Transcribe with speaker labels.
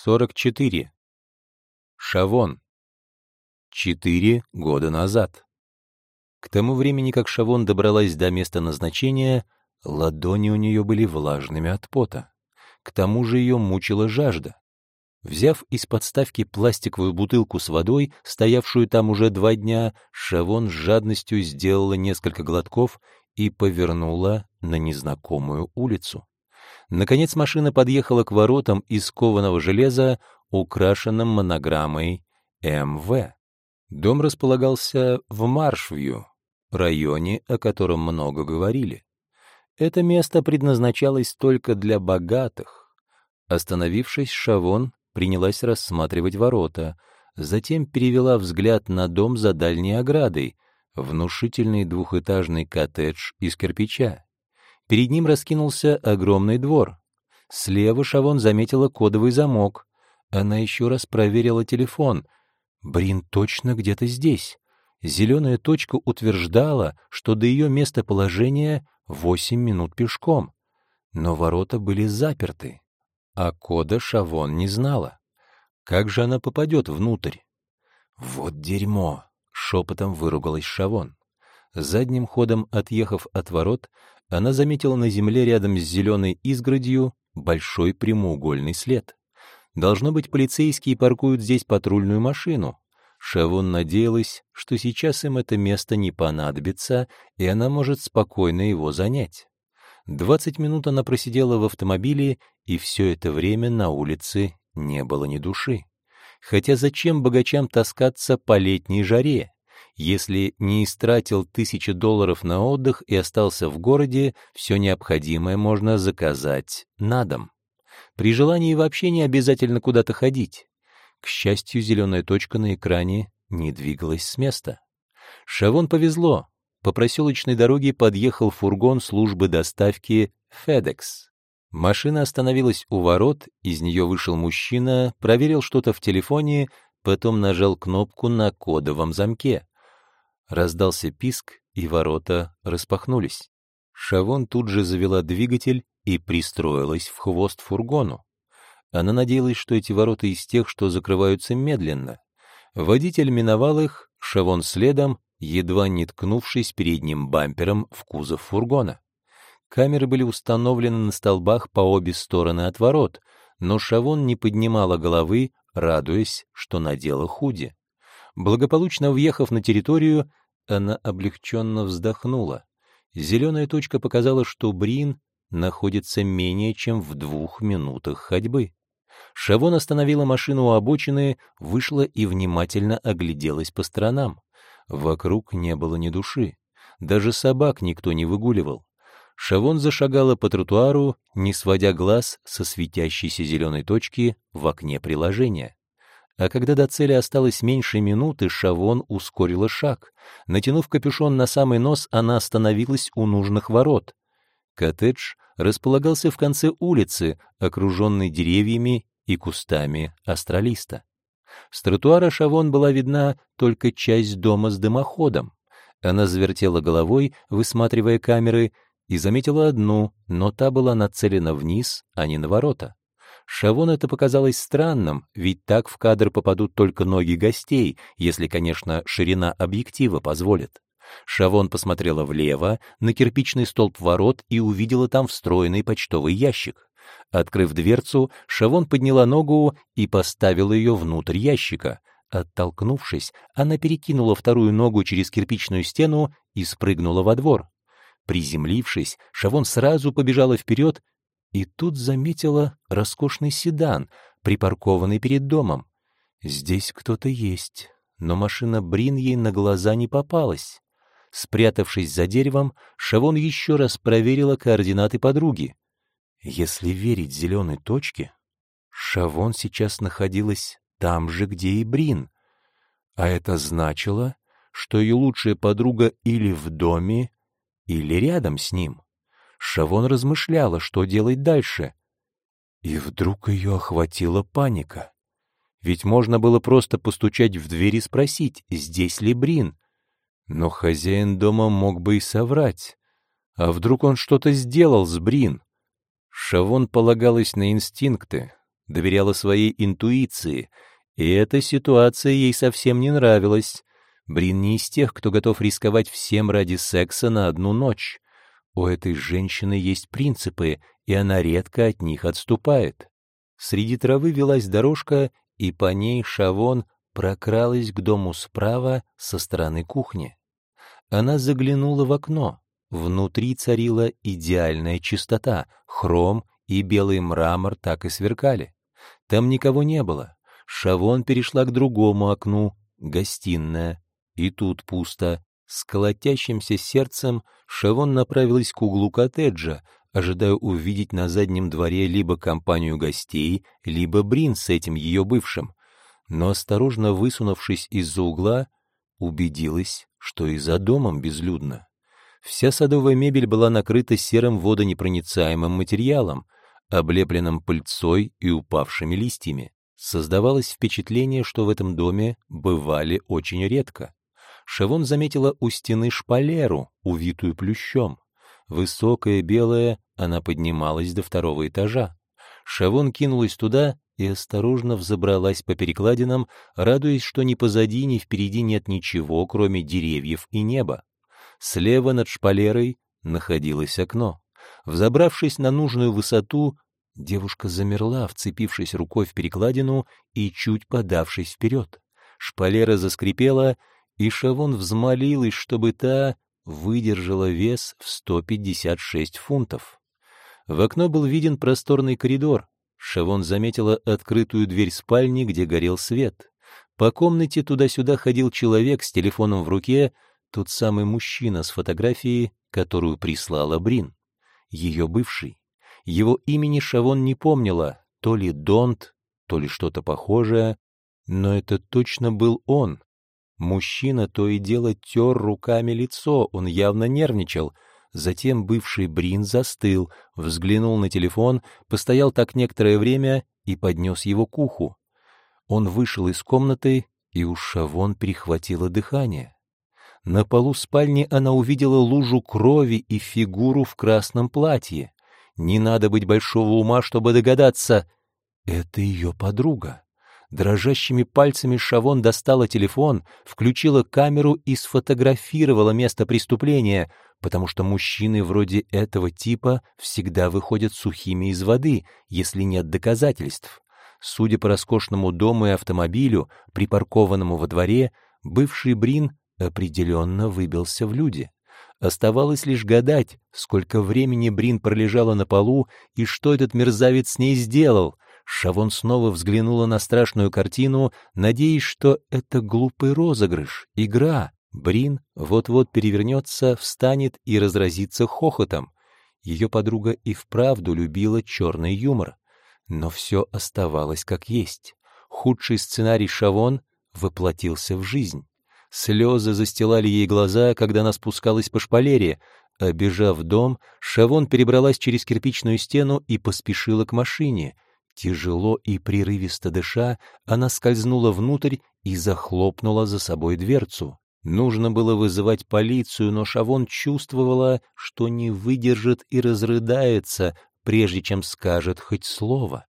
Speaker 1: 44. Шавон. Четыре года назад. К тому времени, как Шавон добралась до места назначения, ладони у нее были влажными от пота. К тому же ее мучила жажда. Взяв из подставки пластиковую бутылку с водой, стоявшую там уже два дня, Шавон с жадностью сделала несколько глотков и повернула на незнакомую улицу. Наконец машина подъехала к воротам из кованого железа, украшенным монограммой «МВ». Дом располагался в Маршвью, районе, о котором много говорили. Это место предназначалось только для богатых. Остановившись, Шавон принялась рассматривать ворота, затем перевела взгляд на дом за дальней оградой, внушительный двухэтажный коттедж из кирпича. Перед ним раскинулся огромный двор. Слева Шавон заметила кодовый замок. Она еще раз проверила телефон. Брин точно где-то здесь. Зеленая точка утверждала, что до ее местоположения восемь минут пешком. Но ворота были заперты, а кода Шавон не знала. Как же она попадет внутрь? «Вот дерьмо!» — шепотом выругалась Шавон. Задним ходом отъехав от ворот, она заметила на земле рядом с зеленой изгородью большой прямоугольный след. Должно быть, полицейские паркуют здесь патрульную машину. Шавон надеялась, что сейчас им это место не понадобится, и она может спокойно его занять. Двадцать минут она просидела в автомобиле, и все это время на улице не было ни души. Хотя зачем богачам таскаться по летней жаре? Если не истратил тысячи долларов на отдых и остался в городе, все необходимое можно заказать на дом. При желании вообще не обязательно куда-то ходить. К счастью, зеленая точка на экране не двигалась с места. Шавон повезло. По проселочной дороге подъехал фургон службы доставки FedEx. Машина остановилась у ворот, из нее вышел мужчина, проверил что-то в телефоне, потом нажал кнопку на кодовом замке. Раздался писк, и ворота распахнулись. Шавон тут же завела двигатель и пристроилась в хвост фургону. Она надеялась, что эти ворота из тех, что закрываются медленно. Водитель миновал их, Шавон следом, едва не ткнувшись передним бампером в кузов фургона. Камеры были установлены на столбах по обе стороны от ворот, но Шавон не поднимала головы, радуясь, что надела худи. Благополучно въехав на территорию, она облегченно вздохнула. Зеленая точка показала, что Брин находится менее чем в двух минутах ходьбы. Шавон остановила машину у обочины, вышла и внимательно огляделась по сторонам. Вокруг не было ни души. Даже собак никто не выгуливал. Шавон зашагала по тротуару, не сводя глаз со светящейся зеленой точки в окне приложения. А когда до цели осталось меньше минуты, Шавон ускорила шаг. Натянув капюшон на самый нос, она остановилась у нужных ворот. Коттедж располагался в конце улицы, окруженный деревьями и кустами астралиста. С тротуара Шавон была видна только часть дома с дымоходом. Она завертела головой, высматривая камеры, и заметила одну, но та была нацелена вниз, а не на ворота. Шавон это показалось странным, ведь так в кадр попадут только ноги гостей, если, конечно, ширина объектива позволит. Шавон посмотрела влево, на кирпичный столб ворот и увидела там встроенный почтовый ящик. Открыв дверцу, Шавон подняла ногу и поставила ее внутрь ящика. Оттолкнувшись, она перекинула вторую ногу через кирпичную стену и спрыгнула во двор. Приземлившись, Шавон сразу побежала вперед и тут заметила роскошный седан, припаркованный перед домом. Здесь кто-то есть, но машина Брин ей на глаза не попалась. Спрятавшись за деревом, Шавон еще раз проверила координаты подруги. Если верить зеленой точке, Шавон сейчас находилась там же, где и Брин. А это значило, что ее лучшая подруга или в доме, или рядом с ним. Шавон размышляла, что делать дальше. И вдруг ее охватила паника. Ведь можно было просто постучать в дверь и спросить, здесь ли Брин. Но хозяин дома мог бы и соврать. А вдруг он что-то сделал с Брин? Шавон полагалась на инстинкты. доверяла своей интуиции, и эта ситуация ей совсем не нравилась. Брин не из тех, кто готов рисковать всем ради секса на одну ночь. У этой женщины есть принципы, и она редко от них отступает. Среди травы велась дорожка, и по ней Шавон прокралась к дому справа со стороны кухни. Она заглянула в окно. Внутри царила идеальная чистота, хром и белый мрамор так и сверкали. Там никого не было. Шавон перешла к другому окну, гостиная, и тут пусто. С колотящимся сердцем Шавон направилась к углу коттеджа, ожидая увидеть на заднем дворе либо компанию гостей, либо Брин с этим ее бывшим. Но осторожно высунувшись из-за угла, убедилась, что и за домом безлюдно. Вся садовая мебель была накрыта серым водонепроницаемым материалом, облепленным пыльцой и упавшими листьями. Создавалось впечатление, что в этом доме бывали очень редко. Шавон заметила у стены шпалеру, увитую плющом. Высокая, белая, она поднималась до второго этажа. Шавон кинулась туда и осторожно взобралась по перекладинам, радуясь, что ни позади, ни впереди нет ничего, кроме деревьев и неба. Слева над шпалерой находилось окно. Взобравшись на нужную высоту, девушка замерла, вцепившись рукой в перекладину и чуть подавшись вперед. Шпалера заскрипела, и Шавон взмолилась, чтобы та выдержала вес в 156 фунтов. В окно был виден просторный коридор. Шавон заметила открытую дверь спальни, где горел свет. По комнате туда-сюда ходил человек с телефоном в руке, тот самый мужчина с фотографией, которую прислала Брин. Ее бывший. Его имени Шавон не помнила, то ли Донт, то ли что-то похожее, но это точно был он, Мужчина то и дело тер руками лицо, он явно нервничал. Затем бывший Брин застыл, взглянул на телефон, постоял так некоторое время и поднес его к уху. Он вышел из комнаты, и у Шавон перехватило дыхание. На полу спальни она увидела лужу крови и фигуру в красном платье. Не надо быть большого ума, чтобы догадаться. Это ее подруга. Дрожащими пальцами Шавон достала телефон, включила камеру и сфотографировала место преступления, потому что мужчины вроде этого типа всегда выходят сухими из воды, если нет доказательств. Судя по роскошному дому и автомобилю, припаркованному во дворе, бывший Брин определенно выбился в люди. Оставалось лишь гадать, сколько времени Брин пролежала на полу и что этот мерзавец с ней сделал — Шавон снова взглянула на страшную картину, надеясь, что это глупый розыгрыш, игра. Брин вот-вот перевернется, встанет и разразится хохотом. Ее подруга и вправду любила черный юмор. Но все оставалось как есть. Худший сценарий Шавон воплотился в жизнь. Слезы застилали ей глаза, когда она спускалась по шпалере. Обежав дом, Шавон перебралась через кирпичную стену и поспешила к машине — Тяжело и прерывисто дыша, она скользнула внутрь и захлопнула за собой дверцу. Нужно было вызывать полицию, но Шавон чувствовала, что не выдержит и разрыдается, прежде чем скажет хоть слово.